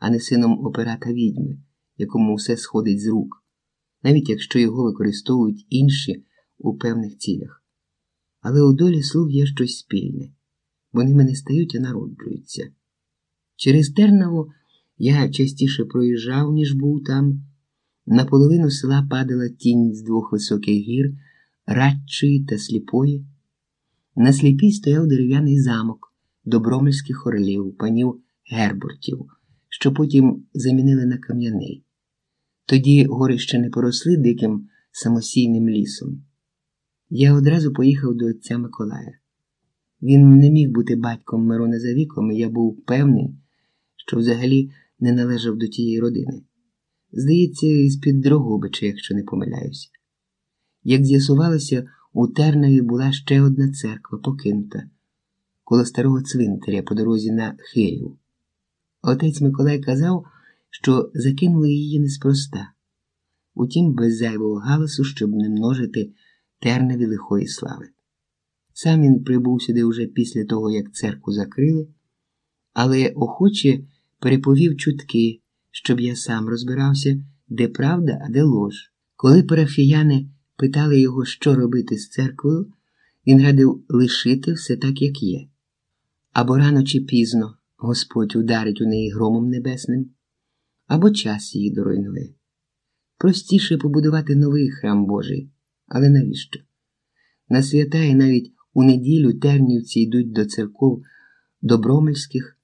а не сином операта відьми, якому все сходить з рук, навіть якщо його використовують інші у певних цілях. Але у долі слуг є щось спільне, вони не стають, а народжуються. Через Тернаву я частіше проїжджав, ніж був там. На половину села падала тінь з двох високих гір, радчої та сліпої. На сліпій стояв дерев'яний замок добромельських орлів, панів Гербуртів, що потім замінили на кам'яний. Тоді гори ще не поросли диким самосійним лісом. Я одразу поїхав до отця Миколая. Він не міг бути батьком Мирона за віком, і я був певний, що взагалі не належав до тієї родини. Здається, із-під Дрогобича, якщо не помиляюся. Як з'ясувалося, у Тернові була ще одна церква покинута коло старого цвинтаря по дорозі на Хирів. Отець Миколай казав, що закинули її неспроста, утім, без зайвого галасу, щоб не множити тернові лихої слави. Сам він прибув сюди уже після того, як церкву закрили, але охоче переповів чутки, щоб я сам розбирався, де правда, а де лож. Коли парафіяни питали його, що робити з церквою, він радив лишити все так, як є. Або рано чи пізно Господь ударить у неї громом небесним, або час її доруйнує. Простіше побудувати новий храм Божий, але навіщо? На свята і навіть у неділю тернівці йдуть до церков добромельських,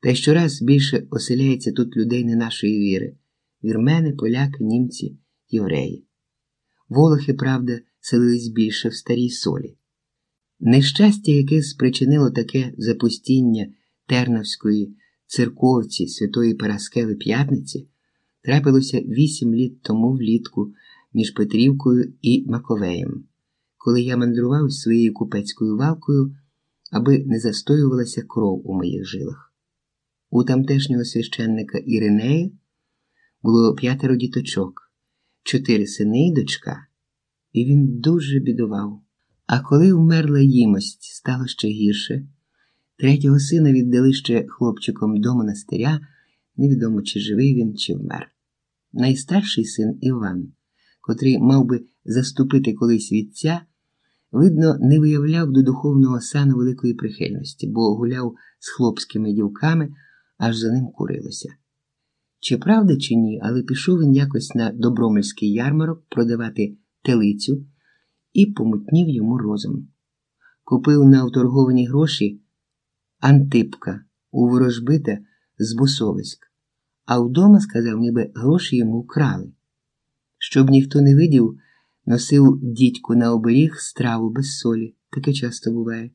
та й щораз більше оселяється тут людей не нашої віри вірмени, поляки, німці, євреї. Волохи, правда, селились більше в старій солі. Нещастя, яке спричинило таке запустіння Терновської церковці Святої Параскеви П'ятниці, трапилося вісім літ тому влітку між Петрівкою і Маковеєм, коли я мандрував своєю купецькою валкою, аби не застоювалася кров у моїх жилах. У тамтешнього священника Іринея було п'ятеро діточок, чотири сини й дочка, і він дуже бідував. А коли вмерла їмость, стало ще гірше. Третього сина віддали ще хлопчиком до монастиря, невідомо, чи живий він, чи вмер. Найстарший син Іван, котрий мав би заступити колись вітця, видно, не виявляв до духовного сану великої прихильності, бо гуляв з хлопськими дівками, аж за ним курилося. Чи правда, чи ні, але пішов він якось на добромельський ярмарок продавати телицю і помутнів йому розум. Купив на вторговані гроші Антипка у ворожбита з Бусовиськ, а вдома сказав, ніби гроші йому вкрали. Щоб ніхто не видів, носив дідьку на оберіг страву без солі, таке часто буває.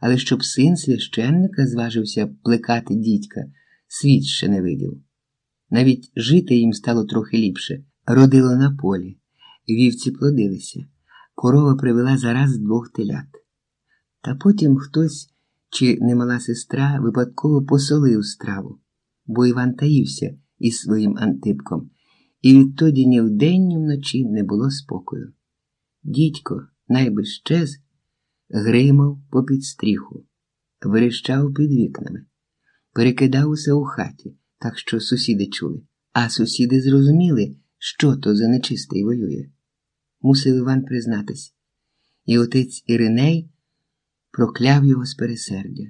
Але щоб син священника зважився плекати дідька, світ ще не видів. Навіть жити їм стало трохи ліпше, родило на полі, вівці плодилися корова привела зараз двох телят. Та потім хтось, чи немала сестра, випадково посолив страву, бо Іван таївся із своїм антипком, і відтоді ні вдень, ні вночі не було спокою. Дідько, найби щез, гримав попід стріху, верещав під вікнами, перекидав усе у хаті, так що сусіди чули, а сусіди зрозуміли, що то за нечистий воює. Мусив Іван признатись, і отець Іриней прокляв його з пересердя.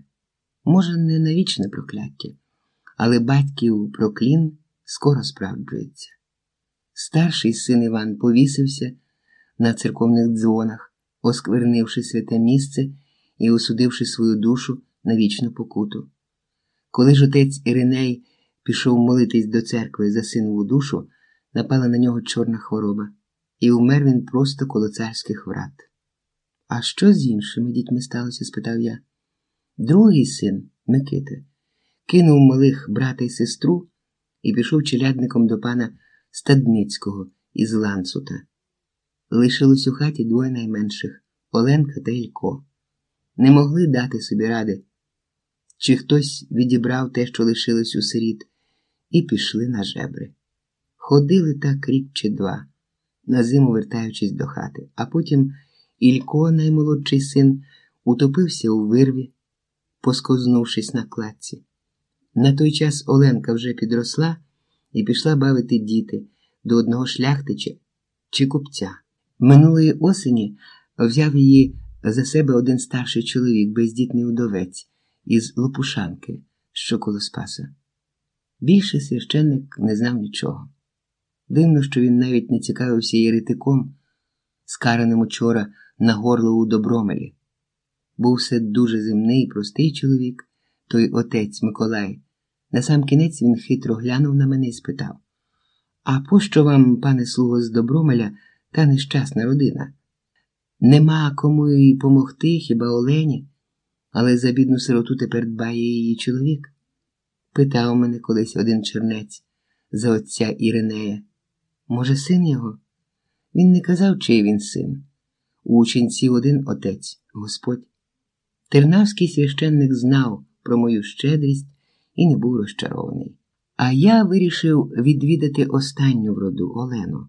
Може, не на вічне прокляття, але батьків проклін скоро справджується. Старший син Іван повісився на церковних дзвонах, осквернивши святе місце і осудивши свою душу на вічну покуту. Коли ж отець Іриней пішов молитись до церкви за синову душу, напала на нього чорна хвороба і умер він просто коло царських врат. А що з іншими дітьми сталося? спитав я. Другий син, Микита, кинув малих брата і сестру і пішов челядником до пана Стадницького із Ланцута. Лишилось у хаті двоє найменших Оленка та Ілько. Не могли дати собі ради, чи хтось відібрав те, що лишилось у сиріт, і пішли на жебри. Ходили так рік чи два на зиму вертаючись до хати, а потім Ілько, наймолодший син, утопився у вирві, поскознувшись на кладці. На той час Оленка вже підросла і пішла бавити діти до одного шляхтича чи купця. Минулої осені взяв її за себе один старший чоловік, бездітний удовець із Лопушанки, що коло Спаса. Більше священник не знав нічого. Дивно, що він навіть не цікавився єретиком, скараним учора на горло у Добромелі. Був все дуже земний, простий чоловік, той отець Миколай. Насамкінець він хитро глянув на мене і спитав: А пощо вам, пане слуго, з Добромеля, та нещасна родина? Нема кому їй помогти, хіба Олені, але за бідну сироту тепер дбає її чоловік? Питав мене колись один чернець за отця Іринея. Може, син його? Він не казав, чий він син. У ученців один отець, Господь. Тернавський священник знав про мою щедрість і не був розчарований. А я вирішив відвідати останню в роду Олену.